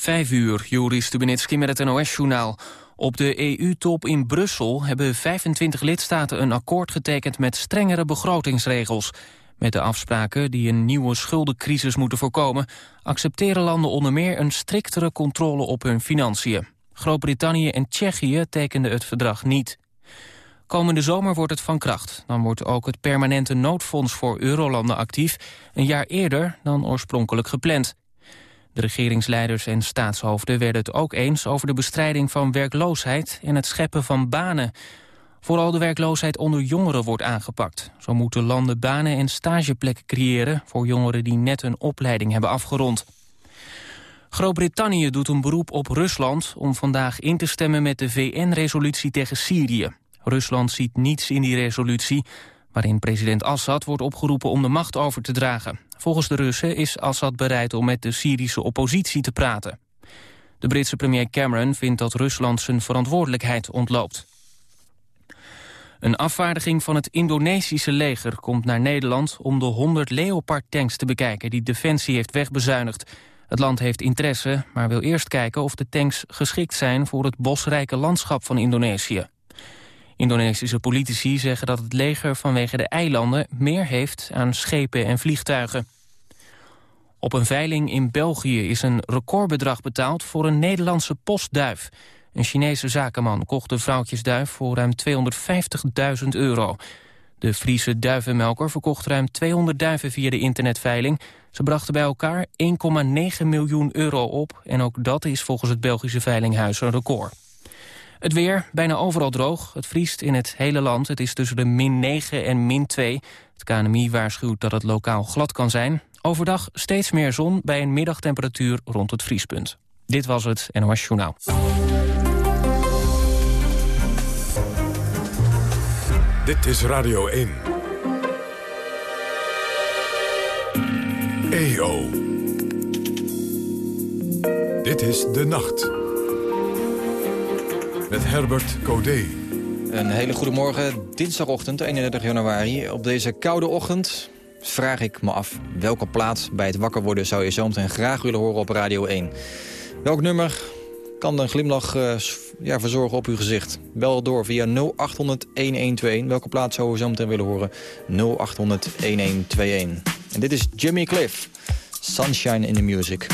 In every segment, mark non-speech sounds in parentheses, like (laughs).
Vijf uur, Joris Stubenitski met het NOS-journaal. Op de EU-top in Brussel hebben 25 lidstaten een akkoord getekend met strengere begrotingsregels. Met de afspraken die een nieuwe schuldencrisis moeten voorkomen... accepteren landen onder meer een striktere controle op hun financiën. Groot-Brittannië en Tsjechië tekenden het verdrag niet. Komende zomer wordt het van kracht. Dan wordt ook het permanente noodfonds voor eurolanden actief... een jaar eerder dan oorspronkelijk gepland. De regeringsleiders en staatshoofden werden het ook eens over de bestrijding van werkloosheid en het scheppen van banen. Vooral de werkloosheid onder jongeren wordt aangepakt. Zo moeten landen banen en stageplekken creëren voor jongeren die net een opleiding hebben afgerond. Groot-Brittannië doet een beroep op Rusland om vandaag in te stemmen met de VN-resolutie tegen Syrië. Rusland ziet niets in die resolutie waarin president Assad wordt opgeroepen om de macht over te dragen. Volgens de Russen is Assad bereid om met de Syrische oppositie te praten. De Britse premier Cameron vindt dat Rusland zijn verantwoordelijkheid ontloopt. Een afvaardiging van het Indonesische leger komt naar Nederland... om de 100 Leopard-tanks te bekijken die Defensie heeft wegbezuinigd. Het land heeft interesse, maar wil eerst kijken of de tanks geschikt zijn... voor het bosrijke landschap van Indonesië. Indonesische politici zeggen dat het leger vanwege de eilanden meer heeft aan schepen en vliegtuigen. Op een veiling in België is een recordbedrag betaald voor een Nederlandse postduif. Een Chinese zakenman kocht de vrouwtjesduif voor ruim 250.000 euro. De Friese duivenmelker verkocht ruim 200 duiven via de internetveiling. Ze brachten bij elkaar 1,9 miljoen euro op en ook dat is volgens het Belgische veilinghuis een record. Het weer, bijna overal droog. Het vriest in het hele land. Het is tussen de min 9 en min 2. Het KNMI waarschuwt dat het lokaal glad kan zijn. Overdag steeds meer zon bij een middagtemperatuur rond het vriespunt. Dit was het NOS Journaal. Dit is Radio 1. EO. Dit is De Nacht met Herbert Codé. Een hele goede morgen, dinsdagochtend 31 januari. Op deze koude ochtend vraag ik me af... welke plaats bij het wakker worden zou je zometeen graag willen horen op Radio 1. Welk nummer kan een glimlach uh, ja, verzorgen op uw gezicht? Bel door via 0800-1121. Welke plaats zou je zometeen willen horen? 0800-1121. En dit is Jimmy Cliff. Sunshine in the Music.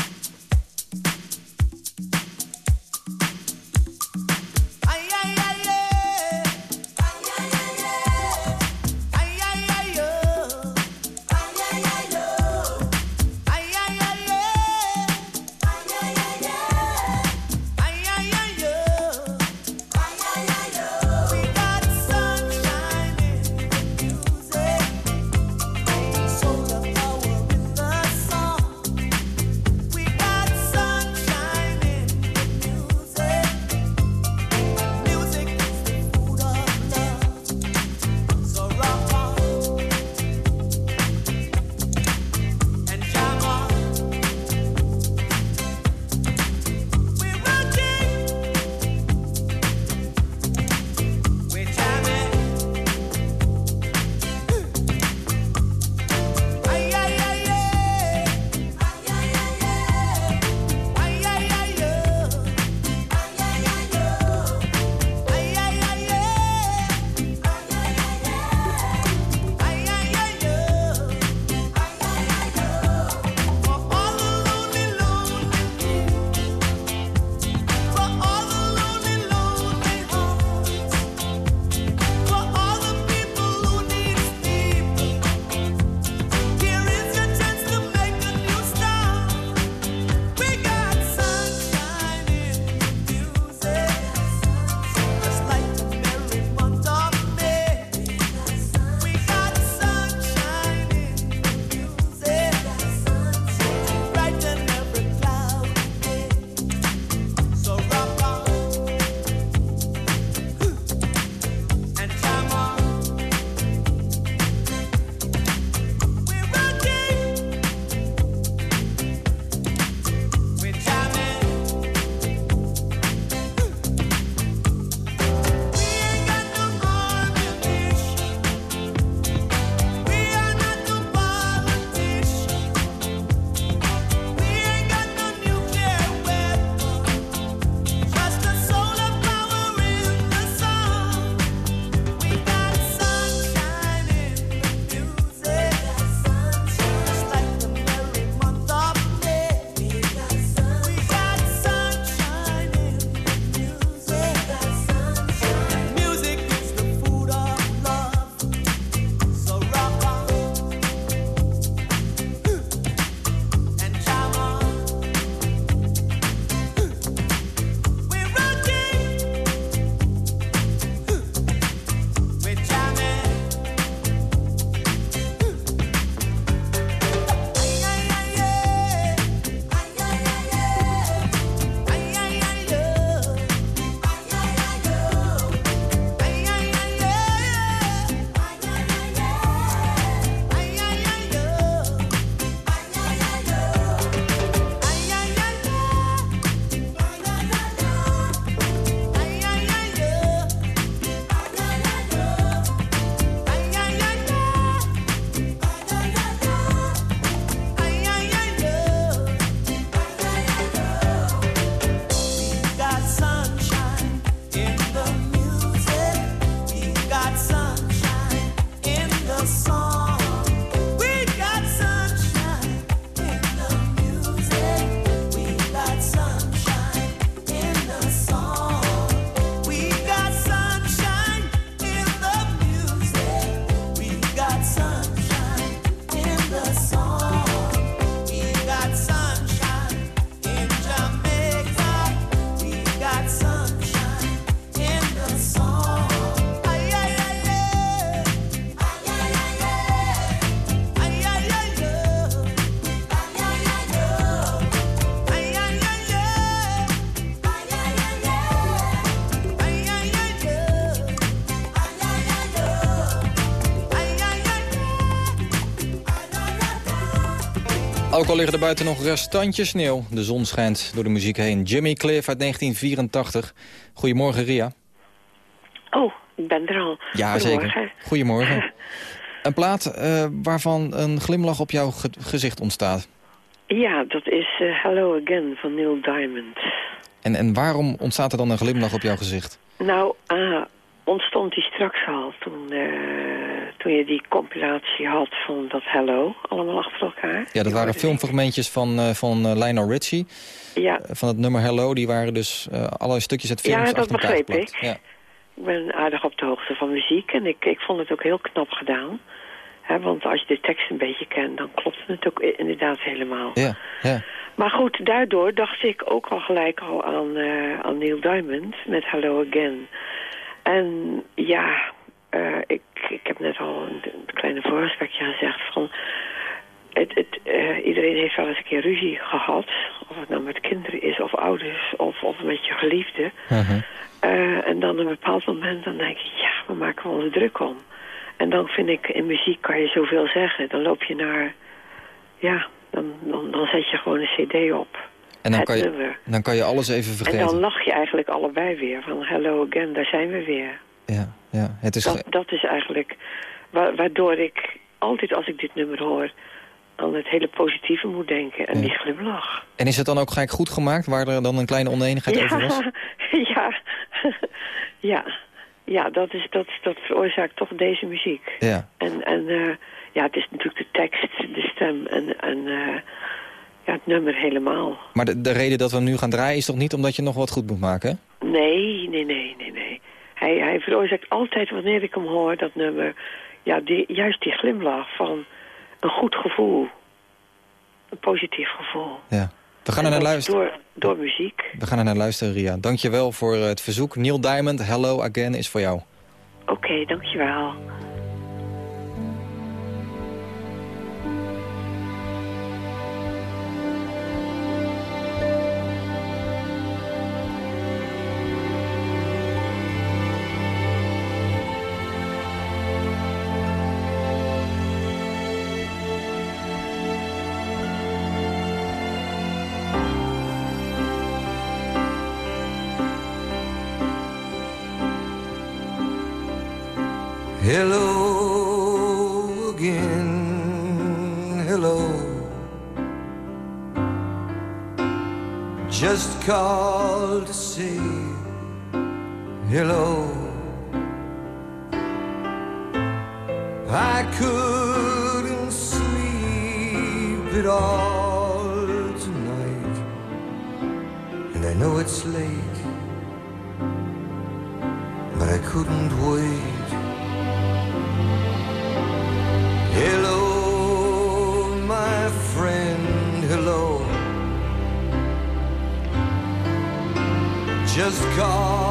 Ook al liggen er buiten nog restantjes sneeuw. De zon schijnt door de muziek heen. Jimmy Cliff uit 1984. Goedemorgen, Ria. Oh, ik ben er al. Ja, zeker. Goedemorgen. (laughs) Een plaat uh, waarvan een glimlach op jouw ge gezicht ontstaat. Ja, dat is uh, Hello Again van Neil Diamond. En, en waarom ontstaat er dan een glimlach op jouw gezicht? Nou, uh, ontstond die straks al toen, uh, toen je die compilatie had van dat Hello, allemaal achter elkaar. Ja, dat waren filmfragmentjes van, uh, van Lionel Richie. Ja. van het nummer Hello, die waren dus alle stukjes uit films Ja, dat begreep ik. Ja. Ik ben aardig op de hoogte van muziek en ik, ik vond het ook heel knap gedaan. He, want als je de tekst een beetje kent, dan klopt het ook inderdaad helemaal. Ja, ja. Maar goed, daardoor dacht ik ook al gelijk al aan, uh, aan Neil Diamond met Hello Again. En ja, uh, ik, ik heb net al een, een kleine vooraspectje gezegd van... Het, het, uh, iedereen heeft wel eens een keer ruzie gehad. Of het nou met kinderen is, of ouders, of, of met je geliefde. Uh -huh. uh, en dan op een bepaald moment, dan denk je, ja, we maken ons druk om. En dan vind ik, in muziek kan je zoveel zeggen. Dan loop je naar, ja, dan, dan, dan zet je gewoon een cd op. En dan kan, je, dan kan je alles even vergeten. En dan lach je eigenlijk allebei weer. Van hello again, daar zijn we weer. Ja, ja. Het is dat, dat is eigenlijk wa waardoor ik altijd als ik dit nummer hoor... aan het hele positieve moet denken. En Ja. die glimlach. En is het dan ook gelijk goed gemaakt, waar er dan een kleine oneenigheid over was? ja, (laughs) (laughs) ja, ja, dat, is, dat, dat veroorzaakt toch deze muziek. Ja. En, en uh, ja, het is natuurlijk de tekst, de stem en, en uh, ja, het nummer helemaal. Maar de, de reden dat we hem nu gaan draaien is toch niet omdat je nog wat goed moet maken? Nee, nee, nee, nee, nee. Hij, hij veroorzaakt altijd wanneer ik hem hoor, dat nummer... Ja, die, juist die glimlach van een goed gevoel. Een positief gevoel. Ja. We gaan er naar luisteren. Door, door muziek. We gaan er naar luisteren, Ria. Dankjewel voor het verzoek. Neil Diamond, Hello Again is voor jou. Oké, okay, dankjewel. Hello again, hello. Just called to say hello. Just call.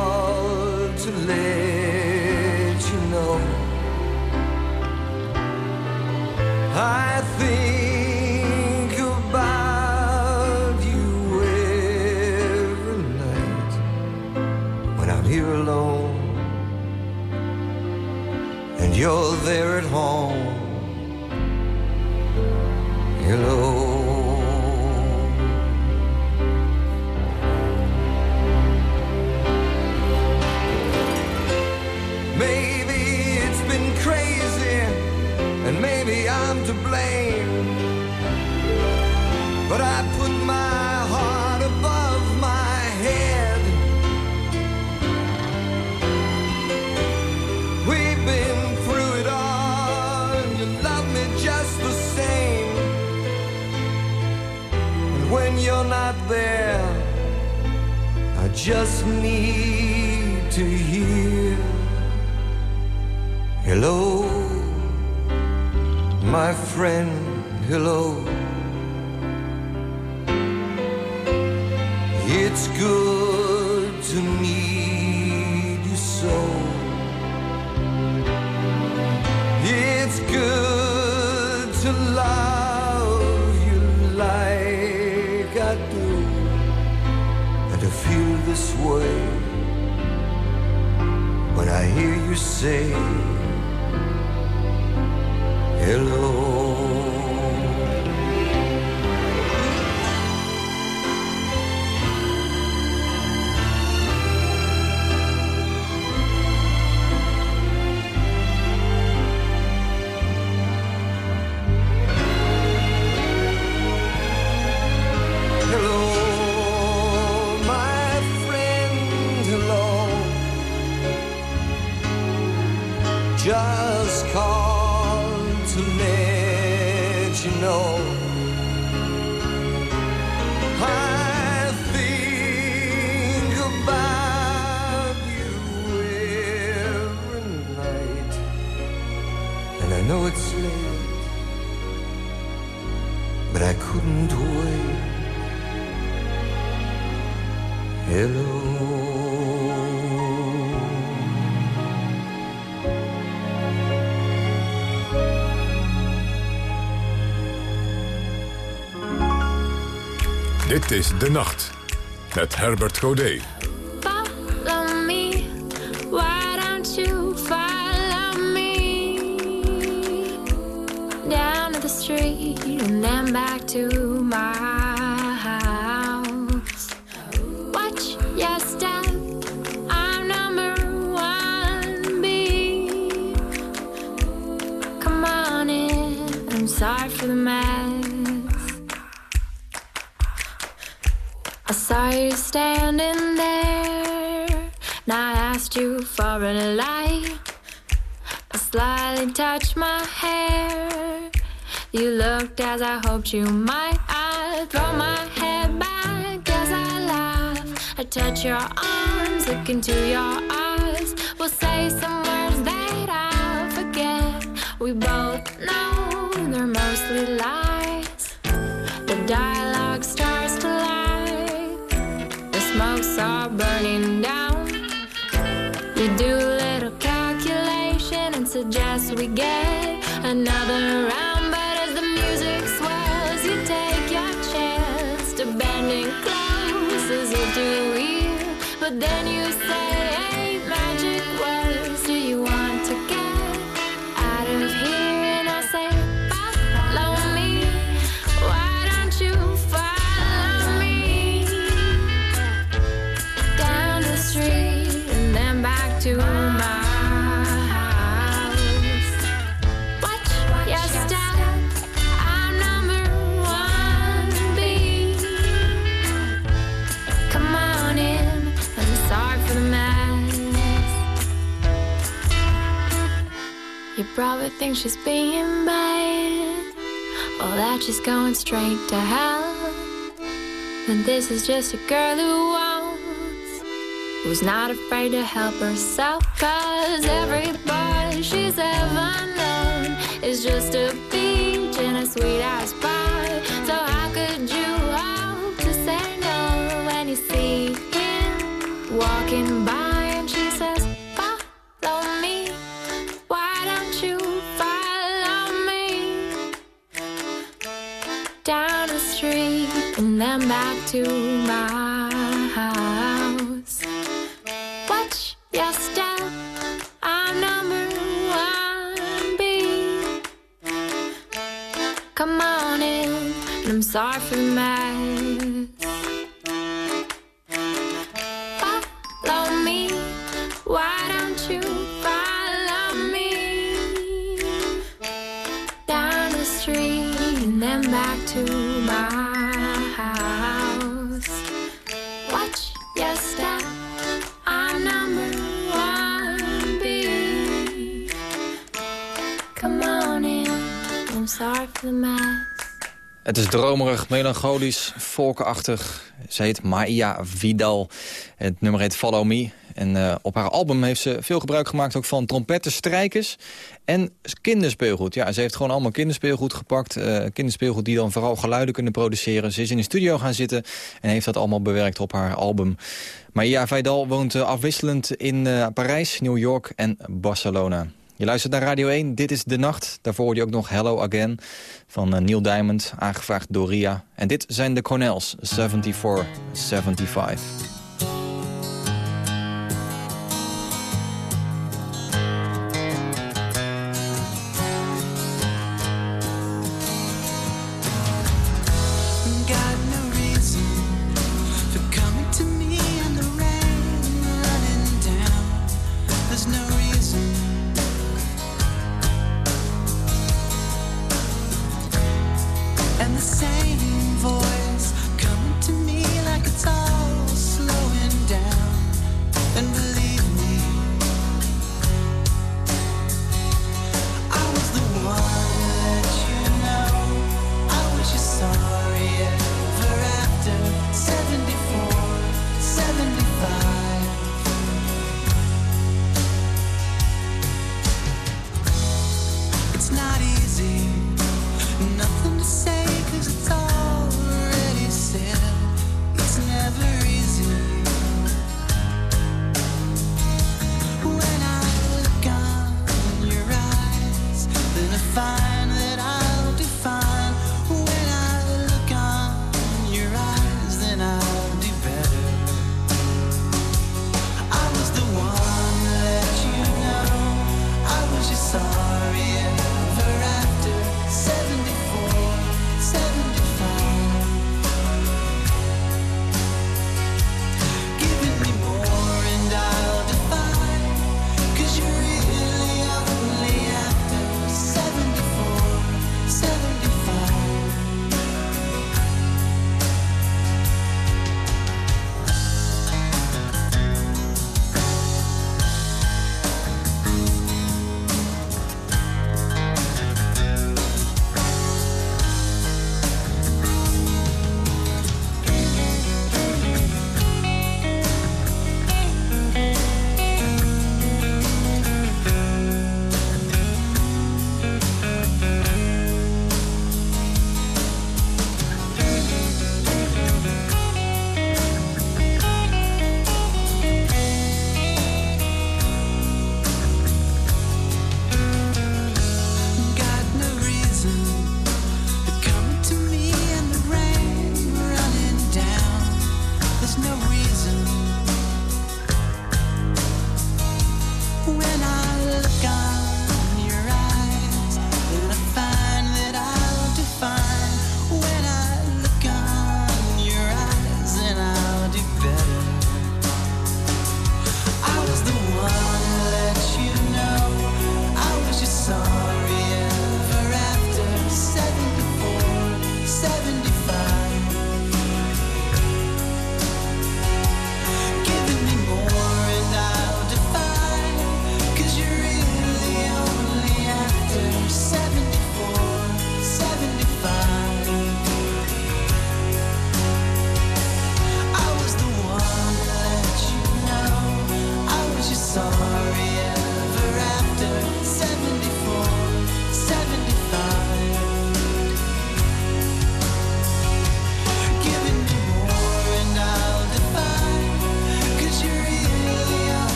Dit is De Nacht met Herbert Godet. Follow me, why don't you follow me down to the street and then back to my standing there, and I asked you for a light. I slightly touched my hair. You looked as I hoped you might. I throw my head back as I laugh. I touch your arms, look into your eyes. We'll say some words that I'll forget. We both know they're mostly lies. The dialogue suggest we get another round. But as the music swells, you take your chance to bending close as to hear. But then you say, probably think she's being bad, or that she's going straight to hell. And this is just a girl who wants Who's not afraid to help herself. Cause everybody she's ever known Is just a peach in a sweet ass pie So how could you hope to say no When you see him walking by then back to my house. Watch your step, I'm number one B. Come on in, I'm sorry for the Het is dromerig, melancholisch, volkenachtig. Ze heet Maia Vidal. Het nummer heet Follow Me. En eh, op haar album heeft ze veel gebruik gemaakt ook van trompetten, strijkers en kinderspeelgoed. Ja, ze heeft gewoon allemaal kinderspeelgoed gepakt. eh, kinderspeelgoed die dan vooral geluiden kunnen produceren. Ze is in de studio gaan zitten en heeft dat allemaal bewerkt op haar album. Maia Vidal woont eh, afwisselend in Parijs, New York en Barcelona. Je luistert naar Radio 1, dit is De Nacht. Daarvoor hoorde je ook nog Hello Again van eh, Neil Diamond, aangevraagd door Ria. En dit zijn de Cornels, 74-75.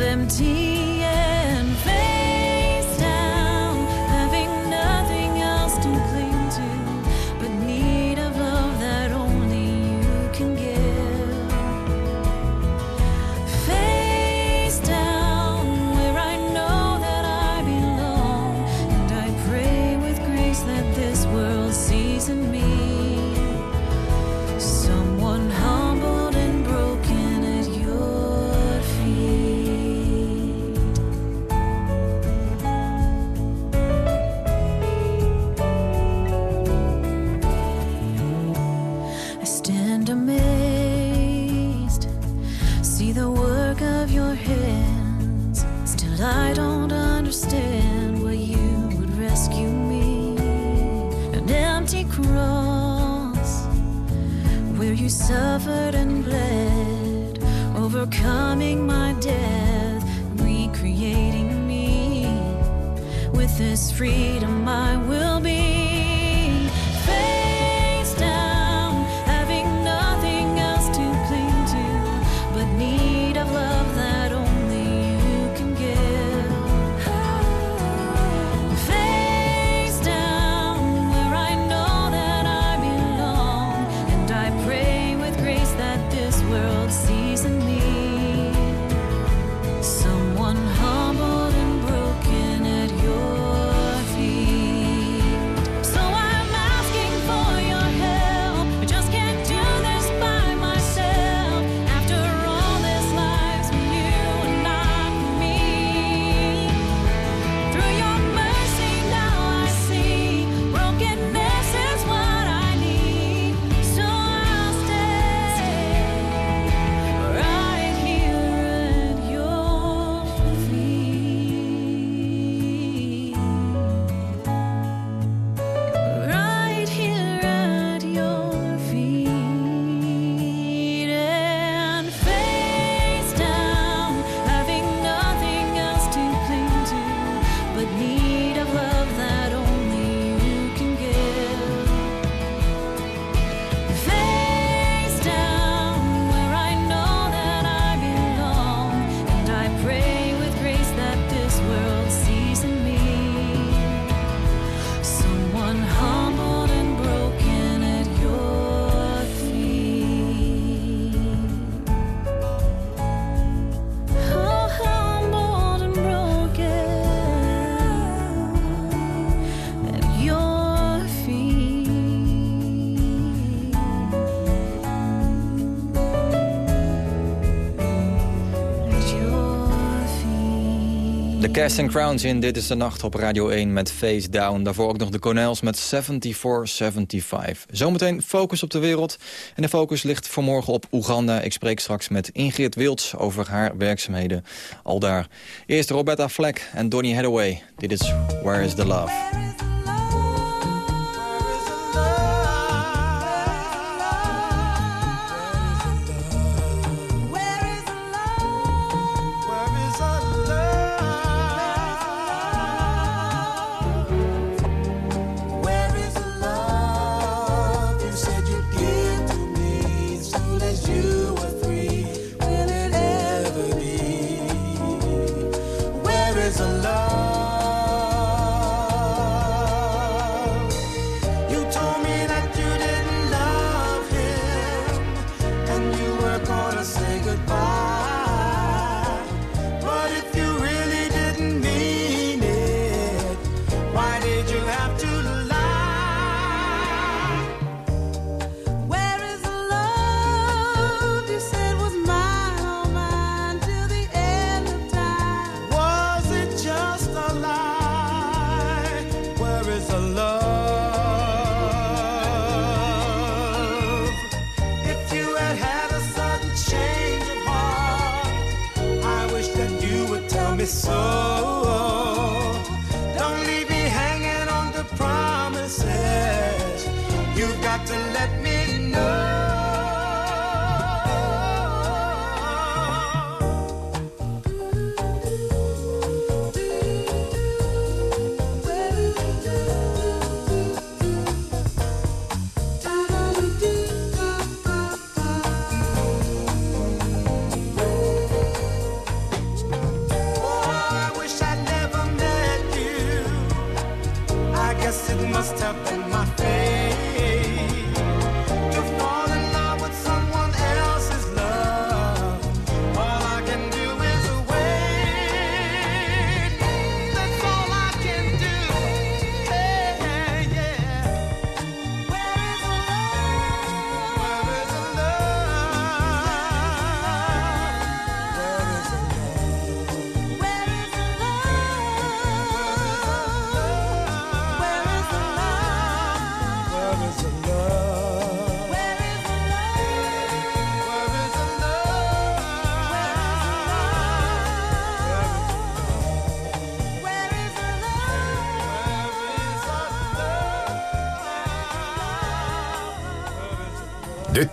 empty. cross where you suffered and bled, overcoming my death, recreating me with this freedom I will. De Casting Crowns in Dit is de Nacht op Radio 1 met Face Down. Daarvoor ook nog de Cornels met 7475. Zometeen focus op de wereld. En de focus ligt vanmorgen op Oeganda. Ik spreek straks met Ingrid Wilds over haar werkzaamheden al daar. Eerst Roberta Fleck en Donny Hathaway. Dit is Where is the Love. Me so. Don't leave me hanging on to promises. You've got to let me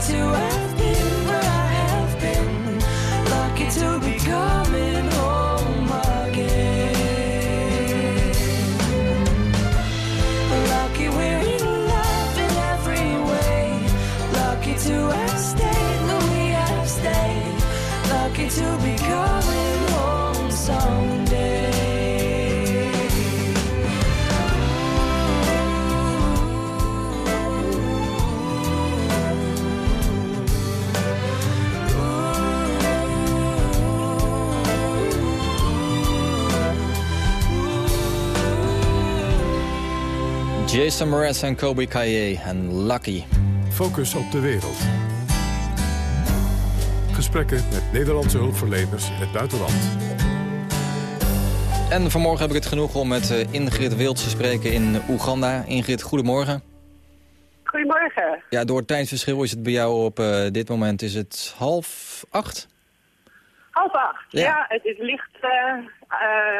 to have Jason Mraz en Kobe Kaye en Lucky. Focus op de wereld. Gesprekken met Nederlandse hulpverleners in het buitenland. En vanmorgen heb ik het genoeg om met eh, Ingrid Wild te spreken in Oeganda. Ingrid, goedemorgen. Goedemorgen. Ja, door het tijdsverschil is het bij jou op eh, dit moment is het half acht. Half acht. Ja. Ja, het is licht eh,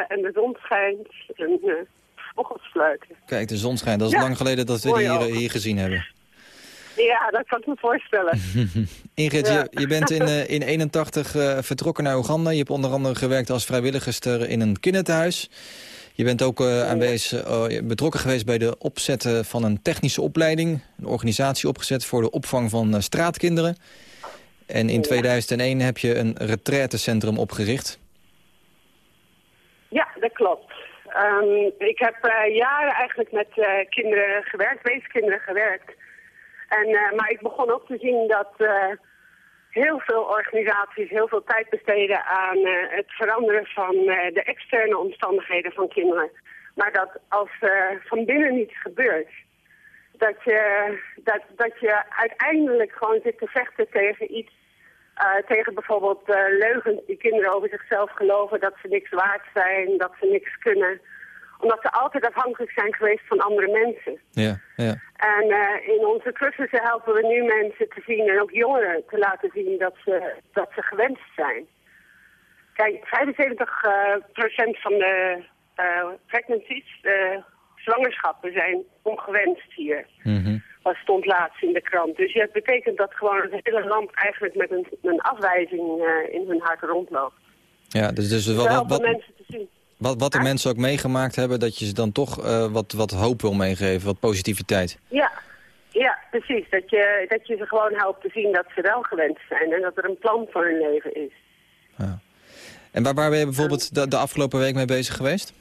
en de zon schijnt. En uh. Kijk, de zon schijnt. Dat is Ja. lang geleden dat we die hier, hier gezien hebben. Ja, dat kan ik me voorstellen. (laughs) Ingrid, Ja. je, je bent in, eh, in 81 eh, vertrokken naar Oeganda. Je hebt onder andere gewerkt als vrijwilligster in een kinderthuis. Je bent ook eh, aanwezig, eh, betrokken geweest bij de opzetten van een technische opleiding. Een organisatie opgezet voor de opvang van eh, straatkinderen. En in 2001 heb je een retraitecentrum opgericht. Ja, dat klopt. Ehm, ik heb eh, jaren eigenlijk met eh, kinderen gewerkt, weeskinderen gewerkt. En, eh, maar ik begon ook te zien dat heel veel organisaties heel veel tijd besteden aan het veranderen van de externe omstandigheden van kinderen. Maar dat als van binnen niets gebeurt, dat je, dat, dat je uiteindelijk gewoon zit te vechten tegen iets eh, tegen bijvoorbeeld eh, leugens die kinderen over zichzelf geloven dat ze niks waard zijn, dat ze niks kunnen. Omdat ze altijd afhankelijk zijn geweest van andere mensen. Ja, ja. En eh, in onze cursussen helpen we nu mensen te zien en ook jongeren te laten zien dat ze, dat ze gewenst zijn. Kijk, 75 eh, procent van de pregnancies, zwangerschappen, zijn ongewenst hier. Mhm. Dat stond laatst in de krant. Dus dat betekent dat gewoon het hele land eigenlijk met een, een afwijzing eh, in hun hart rondloopt. Ja, dus, dus We wat, wat, wat, mensen te zien. wat, wat de mensen ook meegemaakt hebben... dat je ze dan toch eh, wat, wat hoop wil meegeven, wat positiviteit. Ja, ja, precies. Dat je, dat je ze gewoon helpt te zien dat ze wel gewenst zijn en dat er een plan voor hun leven is. En waar, waar ben je bijvoorbeeld de, de afgelopen week mee bezig geweest?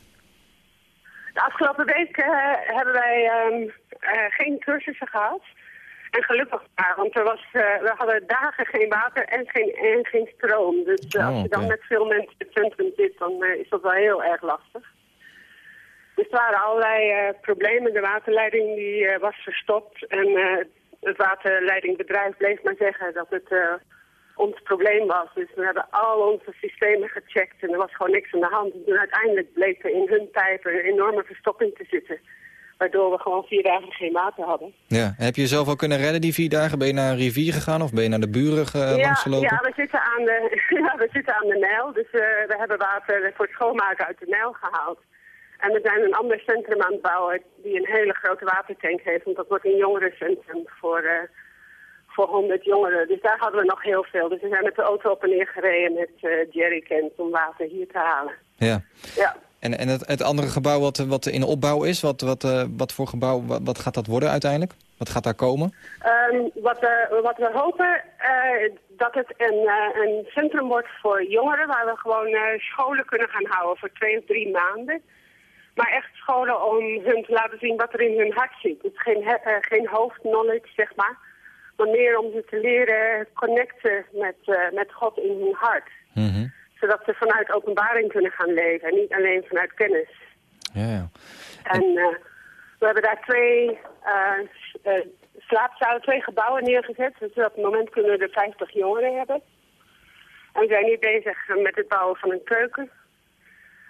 De afgelopen week eh, hebben wij eh, geen cursussen gehad. En gelukkig maar, want er was, eh, we hadden dagen geen water en geen, en geen stroom. Dus eh, Oh, als je dan met veel mensen in het centrum zit, dan is dat wel heel erg lastig. Dus er waren allerlei problemen. De waterleiding die, was verstopt. En het waterleidingbedrijf bleef maar zeggen dat het ons probleem was. Dus we hebben al onze systemen gecheckt en er was gewoon niks aan de hand. En toen uiteindelijk bleek er in hun pijpen een enorme verstopping te zitten. Waardoor we gewoon vier dagen geen water hadden. Ja. Heb je jezelf al kunnen redden die vier dagen? Ben je naar een rivier gegaan of ben je naar de buren ja, langs gelopen? ja, we zitten aan de, (laughs) ja, we zitten aan de Nijl. Dus eh, we hebben water voor het schoonmaken uit de Nijl gehaald. En we zijn een ander centrum aan het bouwen die een hele grote watertank heeft. Want dat wordt een jongerencentrum voor, eh, voor 100 jongeren. Dus daar hadden we nog heel veel. Dus we zijn met de auto op en neer gereden met eh jerrycans om water hier te halen. Ja. Ja. En, en het, het andere gebouw wat, wat in opbouw is, wat, wat, eh, wat voor gebouw, wat, wat gaat dat worden uiteindelijk? Wat gaat daar komen? Ehm, wat, we, wat we hopen, eh, dat het een, eh, een centrum wordt voor jongeren... waar we gewoon scholen kunnen gaan houden voor twee of drie maanden. Maar echt scholen om hun te laten zien wat er in hun hart zit. Het is geen, geen hoofdknowledge, zeg maar. Maar meer om ze te leren connecten met, eh, met God in hun hart. Mhm. Zodat ze vanuit openbaring kunnen gaan leven en niet alleen vanuit kennis. Ja, ja. En eh, we hebben daar twee eh, slaapzalen, twee gebouwen neergezet. Dus op het moment kunnen we er 50 jongeren hebben. En we zijn nu bezig met het bouwen van een keuken.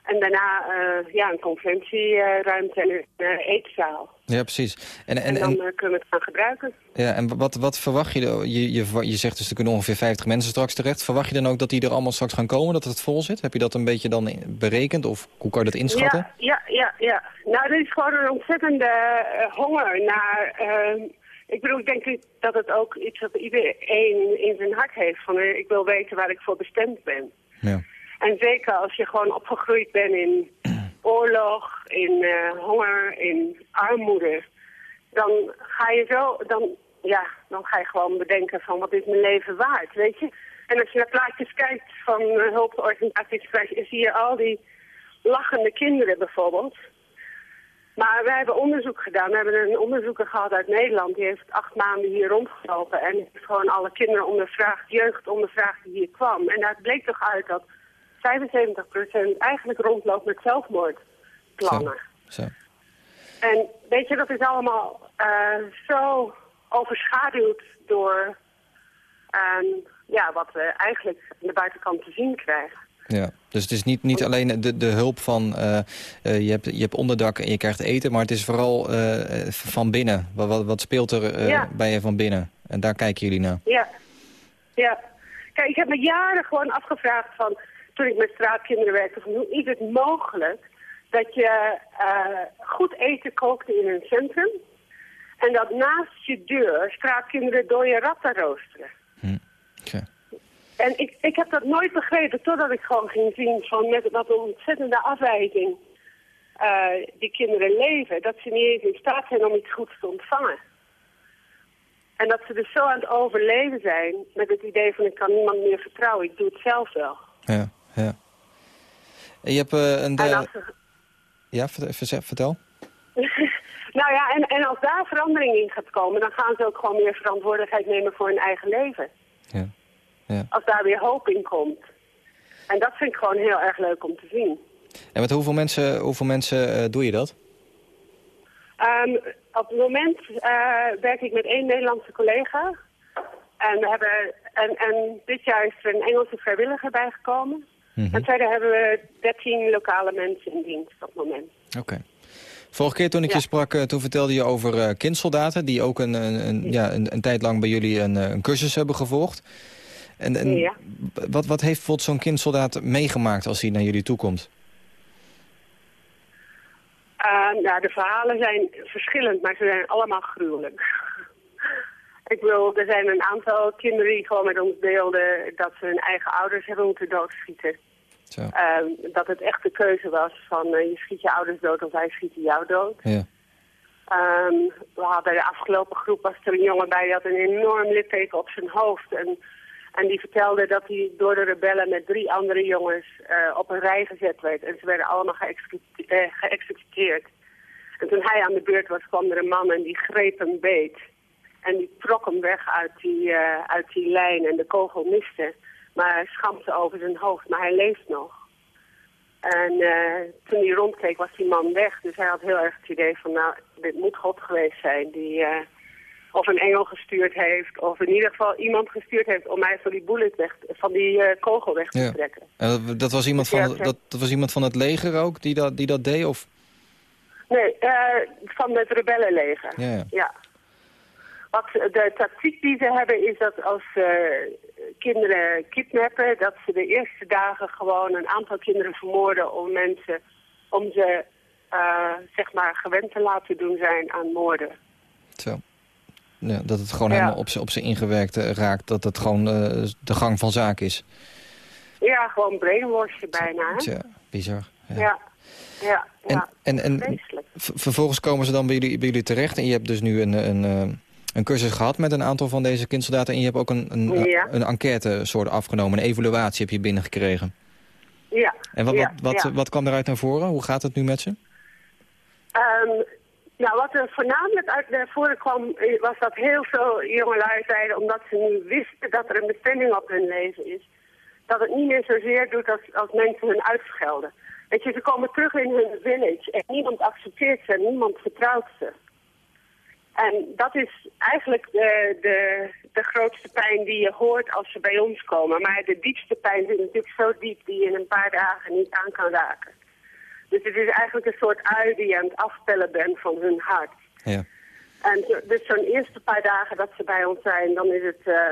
En daarna eh, ja, een conferentieruimte en een eh, eetzaal. ja precies. En, En, en, dan en, eh, kunnen we het gaan gebruiken. ja, en wat, wat verwacht je, je, je? Je zegt dus er kunnen ongeveer 50 mensen straks terecht. Verwacht je dan ook dat die er allemaal straks gaan komen, dat het vol zit? Heb je dat een beetje dan berekend of hoe kan je dat inschatten? Ja, ja, ja, ja. Nou, er is gewoon een ontzettende honger naar... eh, ik bedoel, ik denk dat het ook iets dat iedereen in zijn hart heeft. Van, eh, ik wil weten waar ik voor bestemd ben. Ja. En zeker als je gewoon opgegroeid bent in (clears throat) oorlog, in eh, honger, in armoede. Dan ga je zo, dan, ja, dan ga je gewoon bedenken van wat is mijn leven waard, weet je. En als je naar plaatjes kijkt van uh, hulporganisaties, zie je al die lachende kinderen bijvoorbeeld. Maar wij hebben onderzoek gedaan. We hebben een onderzoeker gehad uit Nederland. Die heeft acht maanden hier rondgelopen. En heeft gewoon alle kinderen ondervraagd, jeugd ondervraagd die hier kwam. En daar bleek toch uit dat 75% eigenlijk rondloopt met zelfmoordplannen. Zo. En weet je, dat is allemaal eh, zo overschaduwd door ehm, ja, wat we eigenlijk aan de buitenkant te zien krijgen. Ja, dus het is niet, niet alleen de, de hulp van eh, eh, je, hebt, je hebt onderdak en je krijgt eten, maar het is vooral van binnen. Wat, wat, wat speelt er Ja. bij je van binnen? En daar kijken jullie naar. Ja, ja. Kijk, ik heb me jaren gewoon afgevraagd van, toen ik met straatkinderen werkte, van hoe is het mogelijk dat je eh, goed eten kookte in een centrum en dat naast je deur straatkinderen door je ratten roosteren. Oké. En ik, ik heb dat nooit begrepen totdat ik gewoon ging zien van met wat een ontzettende afwijking eh, die kinderen leven. Dat ze niet eens in staat zijn om iets goeds te ontvangen. En dat ze dus zo aan het overleven zijn met het idee van ik kan niemand meer vertrouwen, ik doe het zelf wel. Ja, ja. En je hebt eh, een... En de- als Ja, vertel. (laughs) nou ja, en, en als daar verandering in gaat komen, dan gaan ze ook gewoon meer verantwoordelijkheid nemen voor hun eigen leven. Ja. Ja. Als daar weer hoop in komt. En dat vind ik gewoon heel erg leuk om te zien. En met hoeveel mensen, hoeveel mensen eh, doe je dat? Ehm, op het moment eh, werk ik met één Nederlandse collega. En, we hebben, en, en dit jaar is er een Engelse vrijwilliger bijgekomen. Mhm. En verder hebben we 13 lokale mensen in dienst op het moment. Oké. Vorige keer toen ik je sprak, eh, toen vertelde je over eh, kindsoldaten... die ook een, een, een, ja, een, een tijd lang bij jullie een, eh, een cursus hebben gevolgd. En, en Ja. wat, wat heeft bijvoorbeeld zo'n kindsoldaat meegemaakt als hij naar jullie toe komt? Nou, de verhalen zijn verschillend, maar ze zijn allemaal gruwelijk. Ik wil, er zijn een aantal kinderen die gewoon met ons deelden dat ze hun eigen ouders hebben moeten doodschieten. Zo. Ehm, dat het echt de keuze was van eh, je schiet je ouders dood of wij schieten jou dood. Ja. Ehm, we hadden de afgelopen groep was er een jongen bij die had een enorm litteken op zijn hoofd. En, en die vertelde dat hij door de rebellen met drie andere jongens eh, op een rij gezet werd. En ze werden allemaal eh, geëxecuteerd. En toen hij aan de beurt was, kwam er een man en die greep hem beet. En die trok hem weg uit die, eh, uit die lijn en de kogel miste. Maar hij schampte over zijn hoofd, maar hij leeft nog. En eh, toen hij rondkeek was die man weg. Dus hij had heel erg het idee van, nou, dit moet God geweest zijn. Die eh, of een engel gestuurd heeft, of in ieder geval iemand gestuurd heeft om mij van die bullet weg, van die kogel weg te Ja. trekken. En dat, dat, was iemand Ja, van, dat, dat was iemand van het leger ook die dat, die dat deed? Of? Nee, van het rebellenleger. Ja, ja. Ja. Wat de tactiek die ze hebben is dat als ze kinderen kidnappen, dat ze de eerste dagen gewoon een aantal kinderen vermoorden om mensen, om ze eh, zeg maar gewend te laten doen zijn aan moorden. Zo. Ja, dat het gewoon Ja. helemaal op zijn op zijn ingewerkt eh, raakt. Dat het gewoon de gang van zaken is. Ja, gewoon brainwashen bijna. Hè? Tja, bizar. Ja. Ja, ja, En, ja. en, en vervolgens komen ze dan bij jullie, bij jullie terecht. En je hebt dus nu een, een, een cursus gehad met een aantal van deze kindsoldaten. En je hebt ook een, een, Ja. een enquête soort afgenomen. Een evaluatie heb je binnengekregen. Ja. En wat, ja, wat, wat, ja. wat kwam eruit naar voren? Hoe gaat het nu met ze? Ehm, nou, wat er voornamelijk uit naar voren kwam, eh, was dat heel veel jongelui zeiden, omdat ze nu wisten dat er een bestemming op hun leven is, dat het niet meer zozeer doet als, als mensen hun uitschelden. Weet je, ze komen terug in hun village en niemand accepteert ze en niemand vertrouwt ze. En dat is eigenlijk de, de, de grootste pijn die je hoort als ze bij ons komen. Maar de diepste pijn zit natuurlijk zo diep die je in een paar dagen niet aan kan raken. Dus het is eigenlijk een soort ui die je aan het afpellen bent van hun hart. Ja. En dus zo'n eerste paar dagen dat ze bij ons zijn, dan is het eh,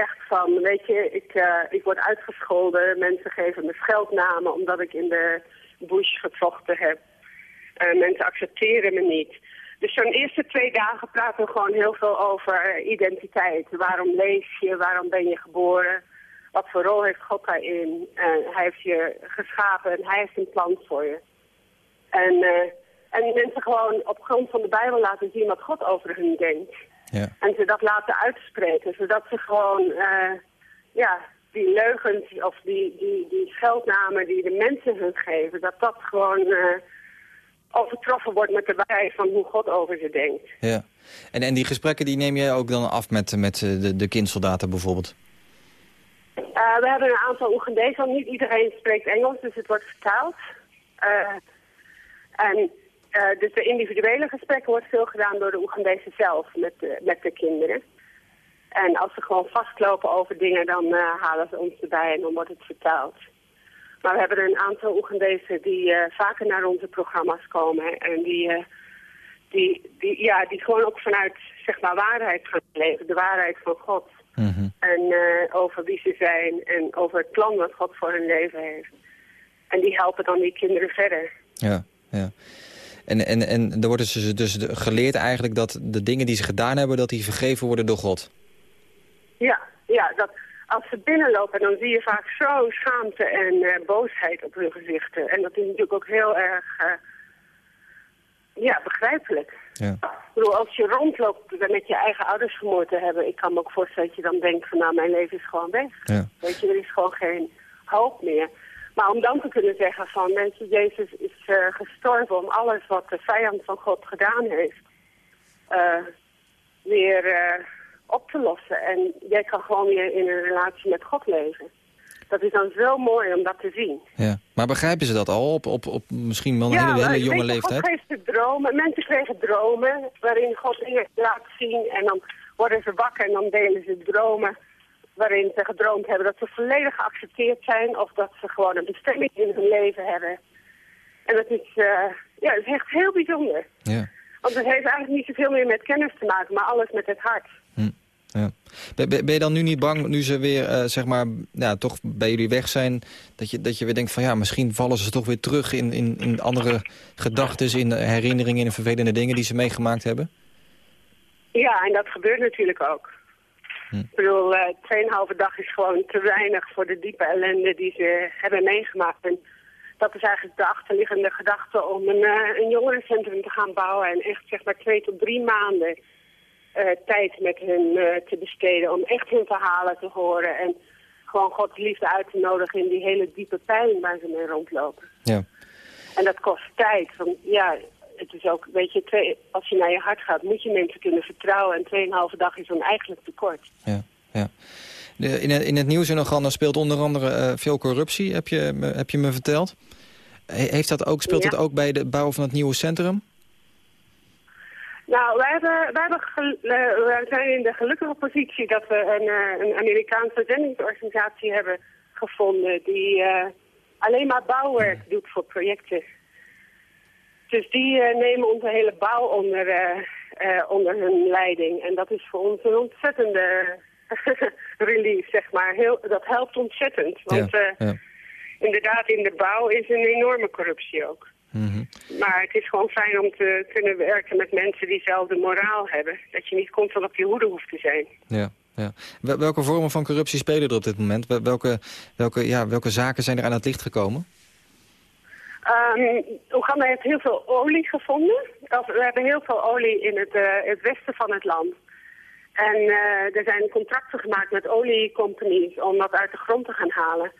echt van, weet je, ik, eh, ik word uitgescholden. Mensen geven me scheldnamen omdat ik in de bush gevochten heb. Eh, mensen accepteren me niet. Dus zo'n eerste twee dagen praten we gewoon heel veel over identiteit. Waarom leef je? Waarom ben je geboren? Wat voor rol heeft God daarin? En hij heeft je geschapen en hij heeft een plan voor je. En, eh, en mensen gewoon op grond van de Bijbel laten zien wat God over hun denkt. Ja. En ze dat laten uitspreken, zodat ze gewoon, eh, ja, die leugens of die, die, die scheldnamen die de mensen hun geven, dat dat gewoon overtroffen wordt met de waarheid van hoe God over ze denkt. Ja. En, en die gesprekken die neem jij ook dan af met, met eh, de, de kindsoldaten bijvoorbeeld? Eh, we hebben een aantal Oegandezen, niet iedereen spreekt Engels, dus het wordt vertaald. Eh, en dus de individuele gesprekken wordt veel gedaan door de Oegandezen zelf met de, met de kinderen. En als ze gewoon vastlopen over dingen, dan halen ze ons erbij en dan wordt het vertaald. Maar we hebben een aantal Oegandezen die eh, vaker naar onze programma's komen en die, eh, die, die, ja, die gewoon ook vanuit zeg maar, waarheid gaan leven, de waarheid van God. En eh, over wie ze zijn en over het plan wat God voor hun leven heeft. En die helpen dan die kinderen verder. Ja, ja. En, en, en er wordt dus, dus geleerd eigenlijk dat de dingen die ze gedaan hebben... dat die vergeven worden door God. Ja, ja dat, als ze binnenlopen dan zie je vaak zo schaamte en eh, boosheid op hun gezichten. En dat is natuurlijk ook heel erg eh, ja, begrijpelijk. Ja. Ik bedoel, als je rondloopt met je eigen ouders vermoord te hebben... ik kan me ook voorstellen dat je dan denkt van nou, mijn leven is gewoon weg. Ja. Weet je, er is gewoon geen hoop meer. Maar om dan te kunnen zeggen van, weet je, Jezus is eh, gestorven om alles wat de vijand van God gedaan heeft, weer op te lossen. En jij kan gewoon weer in een relatie met God leven. Dat is dan zo mooi om dat te zien. Ja. Maar begrijpen ze dat al op, op, op misschien wel een hele, jonge leeftijd? God geeft de dromen. Mensen kregen dromen waarin God dingen laat zien. En dan worden ze wakker en dan delen ze dromen waarin ze gedroomd hebben dat ze volledig geaccepteerd zijn. Of dat ze gewoon een bestemming in hun leven hebben. En dat is, eh, ja, dat is echt heel bijzonder. Ja. Want het heeft eigenlijk niet zoveel meer met kennis te maken, maar alles met het hart. Ja. Ben, je dan nu niet bang, nu ze weer, eh, zeg maar, ja, toch bij jullie weg zijn... Dat je, dat je weer denkt van ja, misschien vallen ze toch weer terug in, in, in andere gedachten... in herinneringen, in vervelende dingen die ze meegemaakt hebben? Ja, en dat gebeurt natuurlijk ook. Ik bedoel, eh, tweeënhalve dag is gewoon te weinig voor de diepe ellende die ze hebben meegemaakt. En dat is eigenlijk de achterliggende gedachte om een, eh, een jongerencentrum te gaan bouwen. En echt zeg maar twee tot drie maanden tijd met hen eh, te besteden. Om echt hun verhalen te horen. En gewoon Gods liefde uit te nodigen in die hele diepe pijn waar ze mee rondlopen. Ja. En dat kost tijd. Want ja, het is ook, weet je, twee, als je naar je hart gaat, moet je mensen kunnen vertrouwen. En tweeënhalve dag is dan eigenlijk te kort. Ja, ja. De, in, het, in het nieuws in Oeganda speelt onder andere eh, veel corruptie, heb je, me- heb je me verteld. He- heeft dat ook, speelt Ja. dat ook bij de bouw van het nieuwe centrum? Nou, wij, hebben, wij, hebben wij zijn in de gelukkige positie dat we een, eh, een Amerikaanse zendingsorganisatie hebben gevonden die eh, alleen maar bouwwerk doet voor projecten. Dus die nemen onze hele bouw onder, onder hun leiding. En dat is voor ons een ontzettende (laughs) relief, zeg maar. Heel, dat helpt ontzettend. Want ja. inderdaad, in de bouw is een enorme corruptie ook. Mhm. Maar het is gewoon fijn om te kunnen werken met mensen die zelfde moraal hebben. Dat je niet constant op je hoede hoeft te zijn. Ja, ja. Wel- Welke vormen van corruptie spelen er op dit moment? Wel- Welke, welke, ja, welke zaken zijn er aan het licht gekomen? Ehm Oeganda heeft heel veel olie gevonden. We hebben heel veel olie in het, eh, het westen van het land. En eh, er zijn contracten gemaakt met oliecompanies om dat uit de grond te gaan halen.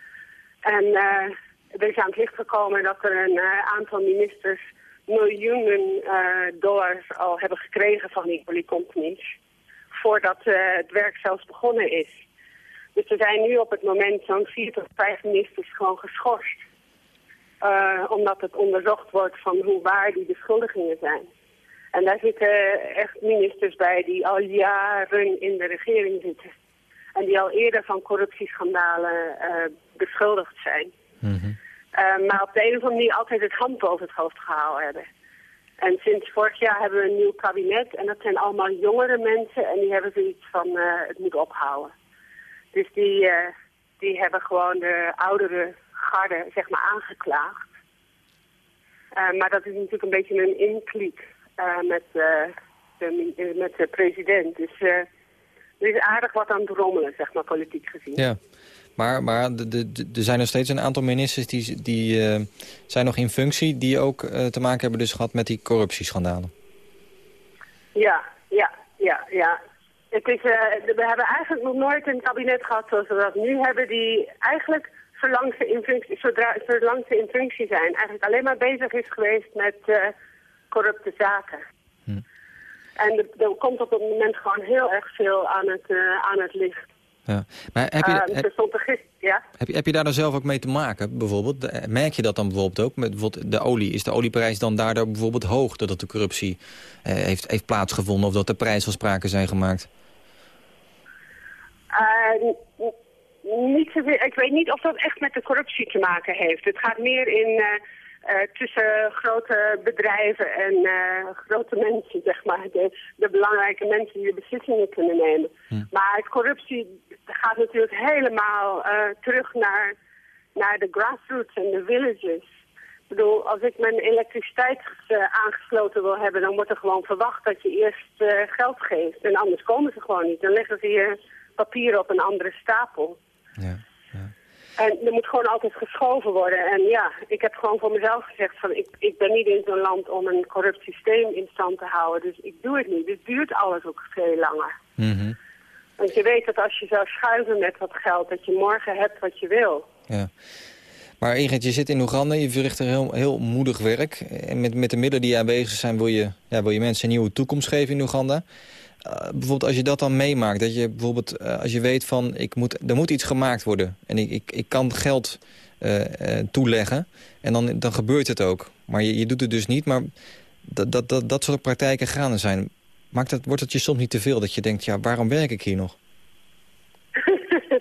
En eh, er is aan het licht gekomen dat er een eh, aantal ministers miljoenen eh, dollars al hebben gekregen van die oliecompanies. Voordat eh, het werk zelfs begonnen is. Dus er zijn nu op het moment zo'n vier tot vijf ministers gewoon geschorst. Omdat het onderzocht wordt van hoe waar die beschuldigingen zijn. En daar zitten echt ministers bij die al jaren in de regering zitten. En die al eerder van corruptieschandalen beschuldigd zijn. Eh, maar op de een of andere manier altijd het hand boven het hoofd gehouden hebben. En sinds vorig jaar hebben we een nieuw kabinet. En dat zijn allemaal jongere mensen. En die hebben zoiets van, eh, het moet ophouden. Dus die, eh, die hebben gewoon de oudere garde, zeg maar, aangeklaagd. Maar dat is natuurlijk een beetje een inkliek met, de, met de president. Dus er is aardig wat aan het rommelen, zeg maar, politiek gezien. Ja. Maar, maar er zijn nog steeds een aantal ministers die, die eh, zijn nog in functie... die ook eh, te maken hebben dus gehad met die corruptieschandalen. Ja, ja, ja, ja. Het is, eh, we hebben eigenlijk nog nooit een kabinet gehad zoals we dat nu hebben, die eigenlijk zolang ze in functie, zodra, zolang ze in functie zijn, eigenlijk alleen maar bezig is geweest met corrupte zaken. En er, komt op het moment gewoon heel erg veel aan het, eh, aan het licht. Ja. Maar heb je, Eh, heb, ja. heb, je, heb je daar dan zelf ook mee te maken, bijvoorbeeld? Merk je dat dan bijvoorbeeld ook? Met bijvoorbeeld de olie, is de olieprijs dan daardoor bijvoorbeeld hoog... doordat de corruptie eh, heeft, heeft plaatsgevonden... of dat er prijsafspraken zijn gemaakt? Eh, n- niet ik weet niet of dat echt met de corruptie te maken heeft. Het gaat meer in eh, tussen grote bedrijven en eh, grote mensen, zeg maar. De, de belangrijke mensen die de beslissingen kunnen nemen. Maar corruptie gaat natuurlijk helemaal eh, terug naar, naar de grassroots en de villages. Ik bedoel, als ik mijn elektriciteit eh, aangesloten wil hebben, dan wordt er gewoon verwacht dat je eerst eh, geld geeft. En anders komen ze gewoon niet. Dan leggen ze je papieren op een andere stapel. Ja. En er moet gewoon altijd geschoven worden. En ja, ik heb gewoon voor mezelf gezegd van ik, ik ben niet in zo'n land om een corrupt systeem in stand te houden. Dus ik doe het niet. Dus duurt alles ook veel langer. Mhm. Want je weet dat als je zou schuiven met wat geld, dat je morgen hebt wat je wil. Ja. Maar Ingrid, je zit in Oeganda, je verricht een heel, heel moedig werk. En met, met de middelen die aanwezig zijn wil je, ja, wil je mensen een nieuwe toekomst geven in Oeganda. Eh, bijvoorbeeld als je dat dan meemaakt, dat je bijvoorbeeld eh, als je weet van ik moet, er moet iets gemaakt worden. En ik, ik, ik kan geld eh, toeleggen en dan, dan gebeurt het ook. Maar je, je doet het dus niet, maar dat, dat, dat, dat soort praktijken gaande zijn. Maakt het, wordt het je soms niet te veel dat je denkt, ja, waarom werk ik hier nog? (laughs)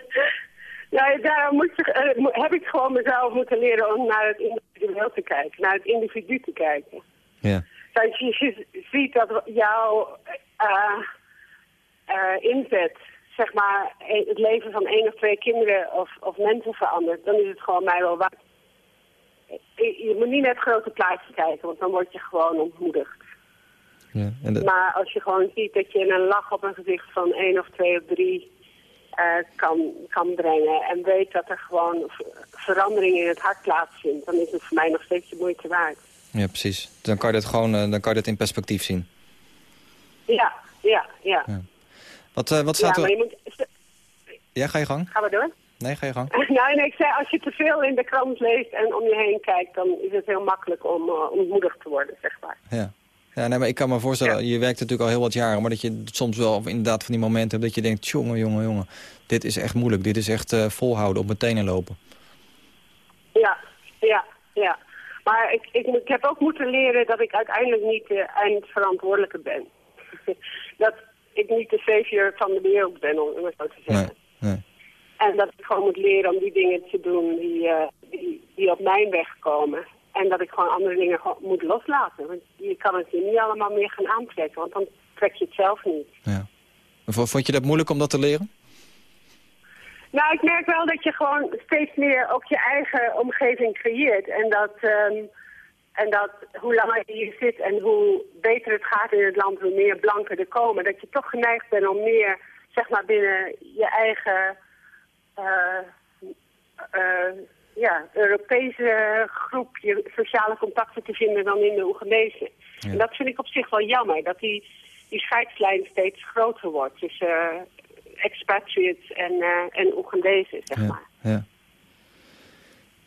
Ja, daar moet mo- heb ik gewoon mezelf moeten leren om naar het individueel te kijken, naar het individu te kijken. Ja. Als je, ziet dat jouw eh, eh, inzet, zeg maar, e- het leven van één of twee kinderen of, of mensen verandert, dan is het gewoon mij wel waard. Je, moet niet naar het grote plaatje kijken, want dan word je gewoon ontmoedigd. Ja. En dat- Maar als je gewoon ziet dat je een lach op een gezicht van één of twee of drie eh, kan, kan brengen en weet dat er gewoon verandering in het hart plaatsvindt, dan is het voor mij nog steeds de moeite waard. Ja, precies. Dan kan je dat gewoon eh, dan kan je dat in perspectief zien. Ja, ja, ja. Wat, eh, wat staat ja, er... moet... Ja, ga je gang? Gaan we door? Nee, ga je gang. (laughs) nou, nee, ik zei, als je te veel in de krant leest en om je heen kijkt, dan is het heel makkelijk om uh, ontmoedigd te worden, zeg maar. Ja. Ja, nee, maar ik kan me voorstellen, je werkt natuurlijk al heel wat jaren... maar dat je soms wel inderdaad van die momenten hebt dat je denkt... jongen, jongen, jongen, dit is echt moeilijk. Dit is echt eh, volhouden, op mijn tenen lopen. Ja, ja, ja. Maar ik, ik, ik heb ook moeten leren dat ik uiteindelijk niet de eindverantwoordelijke ben. (laughs) dat ik niet de savior van de wereld ben, om het zo te zeggen. Nee, nee. En dat ik gewoon moet leren om die dingen te doen die, eh, die, die op mijn weg komen. En dat ik gewoon andere dingen moet loslaten. Want je kan het je niet allemaal meer gaan aantrekken, want dan trek je het zelf niet. Ja. Vond je dat moeilijk om dat te leren? Nou, ik merk wel dat je gewoon steeds meer ook je eigen omgeving creëert. En dat, ehm, en dat hoe langer je hier zit en hoe beter het gaat in het land, hoe meer blanken er komen. Dat je toch geneigd bent om meer, zeg maar, binnen je eigen eh, eh, ja, Europese groep je sociale contacten te vinden dan in de Oegandese. En dat vind ik op zich wel jammer, dat die, die scheidslijn steeds groter wordt tussen eh, expatriates en, eh en Oegandezen, zeg maar. Ja, ja.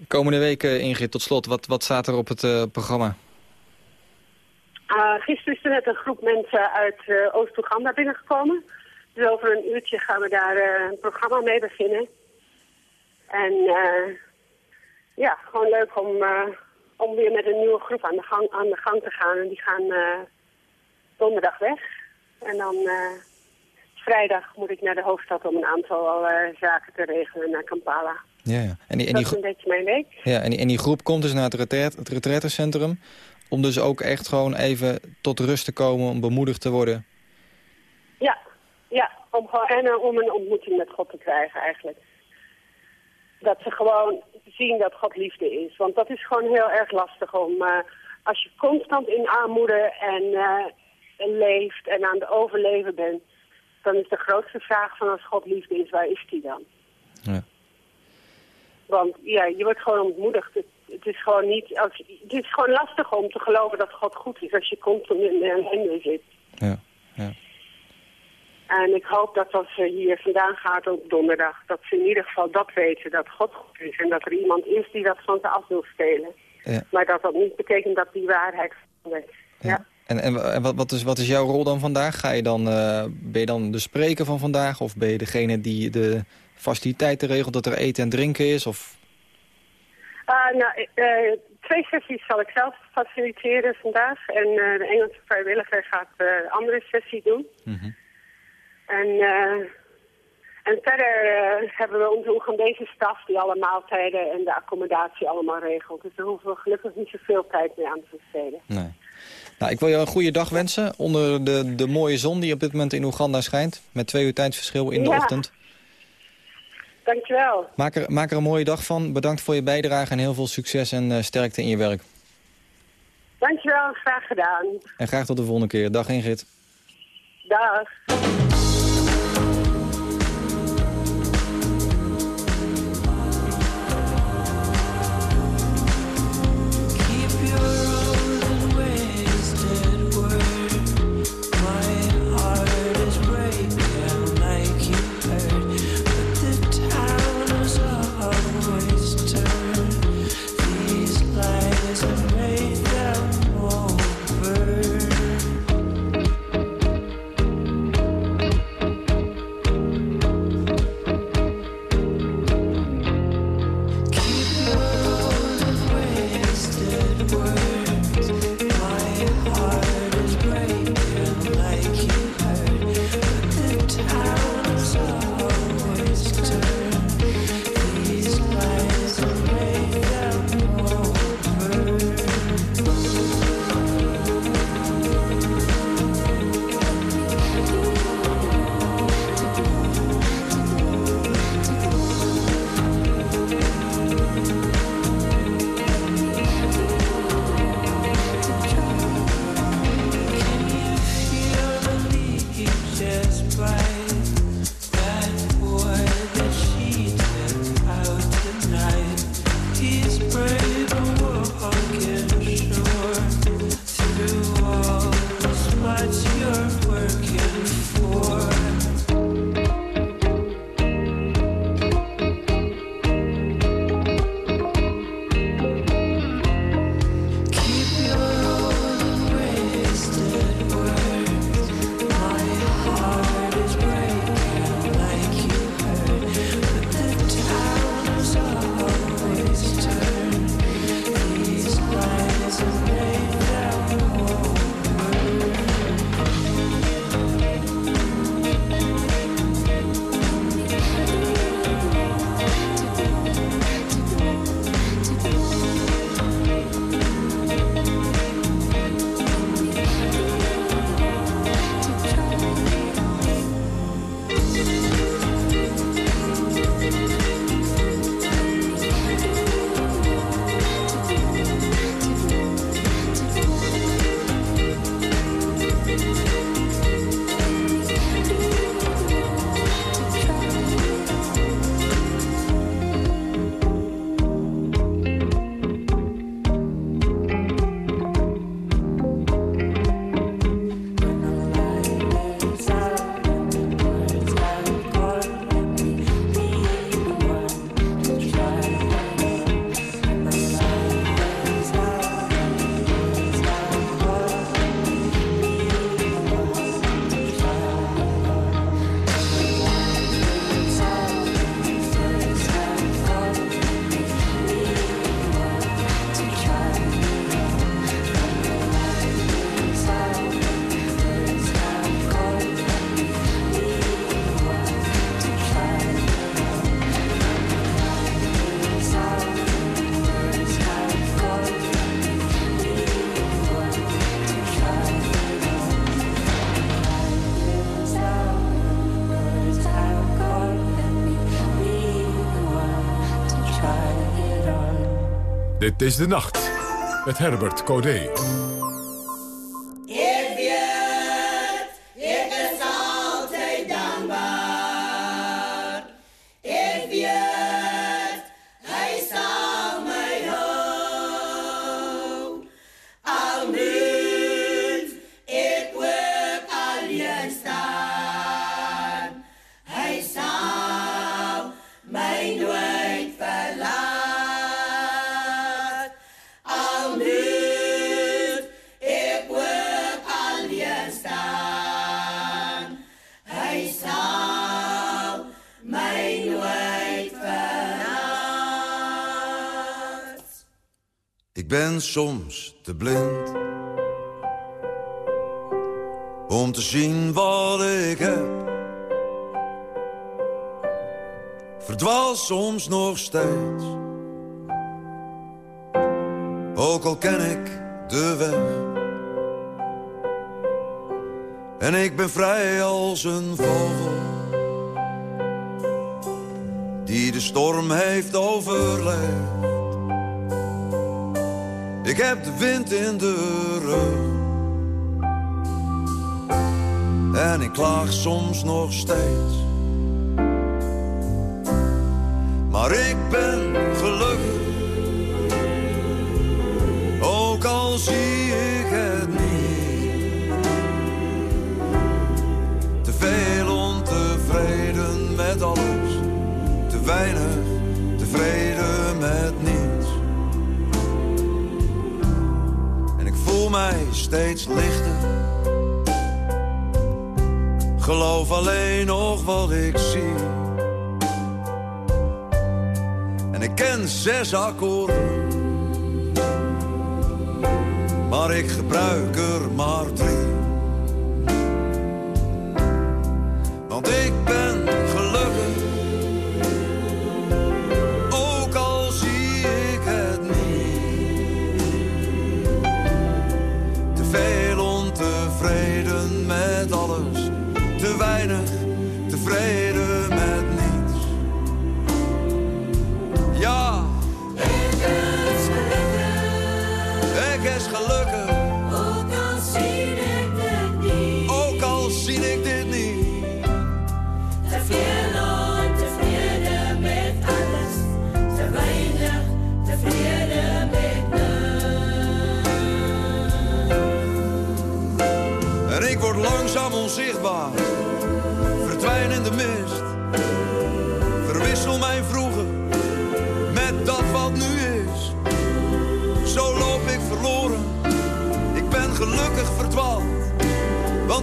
Komende week, Ingrid, tot slot, wat, wat staat er op het eh, programma? Uh, gisteren is er net een groep mensen uit eh, Oost-Oeganda binnengekomen. Dus over een uurtje gaan we daar een programma mee beginnen. En ja, gewoon leuk om, om weer met een nieuwe groep aan de gang, aan de gang te gaan. En die gaan donderdag weg. En dan vrijdag moet ik naar de hoofdstad om een aantal eh, zaken te regelen naar Kampala. Ja, ja. En die, en Dat die, is een beetje mijn week. ja, en die, en die groep komt dus naar het, retreat, het retraitecentrum... om dus ook echt gewoon even tot rust te komen, om bemoedigd te worden. Ja, ja om, gewoon- en eh, om een ontmoeting met God te krijgen eigenlijk. Dat ze gewoon zien dat God liefde is. Want dat is gewoon heel erg lastig om... eh, als je constant in armoede en leeft en aan het overleven bent, dan is de grootste vraag van als God liefde is, waar is die dan? Ja. Want ja, je wordt gewoon ontmoedigd. Het, het is gewoon niet, als, het is gewoon lastig om te geloven dat God goed is als je constant in ellende zit. Ja, ja. En ik hoop dat als ze hier vandaan gaat op donderdag, dat ze in ieder geval dat weten, dat God goed is. En dat er iemand is die dat van ze af wil stelen. Ja. Maar dat dat niet betekent dat die waarheid is. Ja. En, en, en wat, wat, is, wat is jouw rol dan vandaag? Ga je dan, eh, ben je dan de spreker van vandaag? Of ben je degene die de faciliteiten regelt, dat er eten en drinken is? Of... Ah, nou, eh, twee sessies zal ik zelf faciliteren vandaag. En eh, de Engelse vrijwilliger gaat een andere sessie doen. En, eh, en verder hebben we onze Oegandese staf die alle maaltijden en de accommodatie allemaal regelt. Dus daar hoeven we gelukkig niet zoveel tijd meer aan te besteden. Nee. Nou, ik wil je een goede dag wensen onder de, de mooie zon die op dit moment in Oeganda schijnt. Met twee uur tijdsverschil in de Ja. ochtend. Dankjewel. Maak er, maak er een mooie dag van. Bedankt voor je bijdrage en heel veel succes en eh, sterkte in je werk. Dankjewel, graag gedaan. En graag tot de volgende keer. Dag Ingrid. Dag. Dit is de nacht met Herbert Codé. Nog ook al ken ik de weg. En ik ben vrij als een vogel die de storm heeft overleefd. Ik heb de wind in de rug. En ik klaag soms nog steeds. Steeds lichter. Geloof alleen nog wat ik zie. En ik ken zes akkoorden. Maar ik gebruik er maar drie.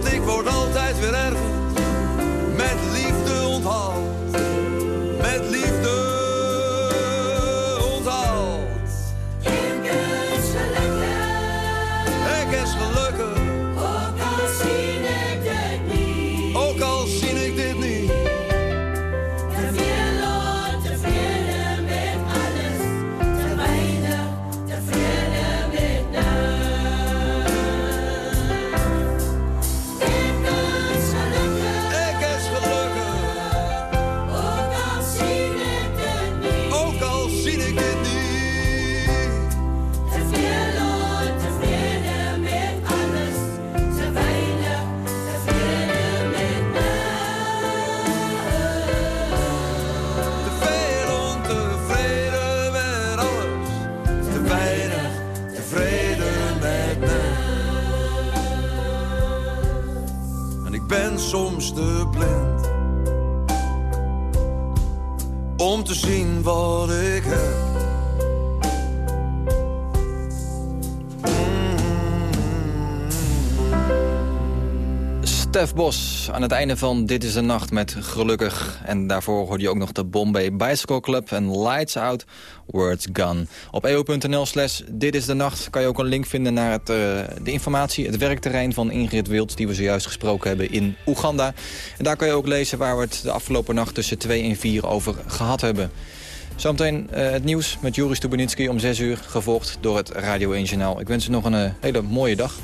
Want ik word altijd Stef Bos aan het einde van Dit is de Nacht met Gelukkig. En daarvoor hoorde je ook nog de Bombay Bicycle Club en Lights Out, Words Gone. Op eo.nl slash Dit is de Nacht kan je ook een link vinden naar het, eh, de informatie... het werkterrein van Ingrid Wild, die we zojuist gesproken hebben in Oeganda. En daar kan je ook lezen waar we het de afgelopen nacht tussen 2 en 4 over gehad hebben. Zometeen eh, het nieuws met Joris Stubenitski om 6 uur, gevolgd door het Radio 1 Journaal. Ik wens u nog een eh, hele mooie dag.